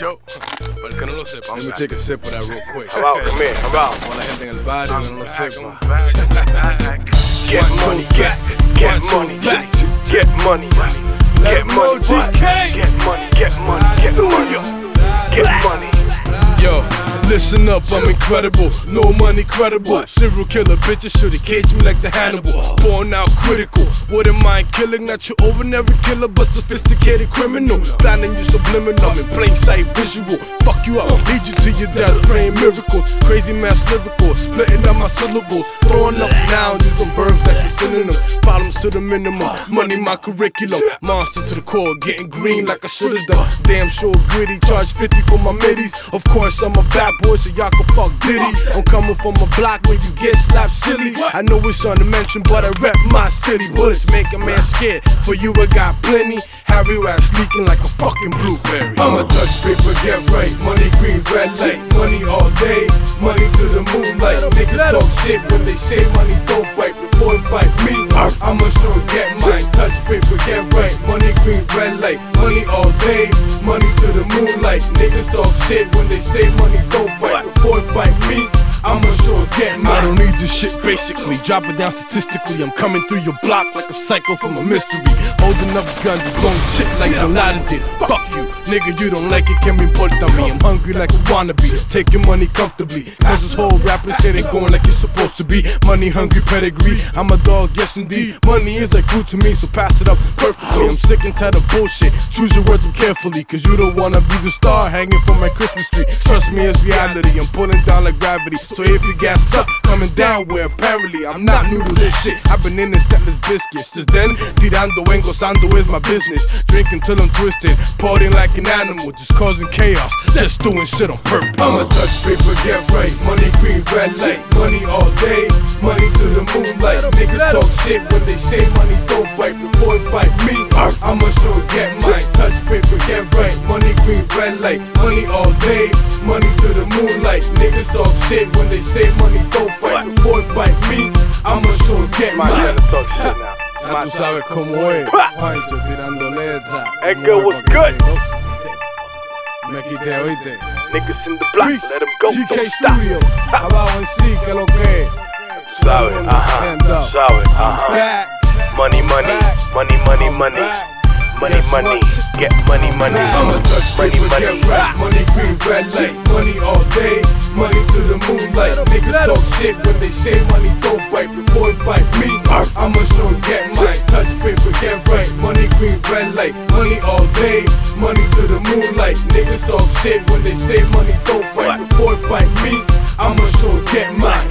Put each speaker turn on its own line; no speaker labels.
Cho. Para el que no lo sepa,
Let me take a sip of that real quick.
Abajo, come here, abajo.
Con la gente en el barrio que no lo sepa.
Get money, get, get money, get, get money, get money, get money, get money, get money, get money.
Yo, listen up, I'm incredible. No money credible. Serial killer bitches should've caged me like the Hannibal. Born out critical. Wouldn't mind killing, not your ordinary killer, but sophisticated criminal. Planning you subliminal in plain sight visual. Fuck you up, lead you to your death, praying miracles. Crazy mass lyrical, splitting out my syllables. Throwing up nouns, using verbs like a synonym. Problems to the minimum, money my curriculum. Monster to the core, getting green like I should've done. Damn sure gritty, charge 50 for my middies. Of course, I'm a bad boy, so y'all can fuck Diddy. I'm coming from a block where you get slapped silly. I know it's on the mention, but I rep my city. Bullets make a man scared. For you, I got plenty. Harry Rats leaking like a fucking blueberry. I'ma touch paper, get right. Money green, red light. Money all day. Money to the moonlight. Niggas talk shit when they say money don't fight. Before it fight me, I'ma sure Money to the moonlight. Niggas talk shit when they say money don't. Before it fight me. I'ma sure get mine. I don't need this shit basically. Drop it down statistically. I'm coming through your block like a psycho from a mystery. Holding up guns and blowing shit like Bin Laden did. Fuck you, nigga, you don't like it, can me importa me. I'm hungry like a wannabe. Taking money comfortably. Cause this whole rapping shit ain't going like it's supposed to be. Money hungry pedigree. I'm a dog, yes indeed. Money is like food to me, so pass it up perfectly. I'm sick and tired of bullshit. Choose your words carefully, cause you don't wanna be the star hanging from my Christmas tree. Trust me, it's reality. I'm pulling down like gravity. So if you gas up, coming down where apparently I'm not new to this shit. I've been in this setless biscuit. Since then, tirando en gozando is my business. Drinking till I'm twisted, partying like an animal, just causing chaos, just doing shit on purpose. I'ma touch paper, get right. Money green, red light. Money all day, money to the moonlight. Niggas talk shit when they say money don't fight before it fight me. Get right. Money green, red light. Money all day, money to the moonlight. Niggas talk shit when they say money don't fight before it fight me. I'ma sure get
My
mine.
time shit now.
Ya tú sabes cómo es, Juancho tirando.
That girl was good.
Me quité, oíste.
Niggas in the block, let them go,
GK
don't stop.
Studio, abajo en sí, que lo que es.
Sabe, ajá, sabe, ajá. Money, money, money, money, money money, money, get money, money.
I'ma touch
money, money.
Rap. Money green, red light, money all day, money to the moonlight. Niggas talk shit when they say money don't bite before it bite me. I'ma show get mine, touch paper, get right. Money green, red light, money all day, money to the moonlight. Niggas talk shit when they say money don't bite before it bite me. I'ma show get mine.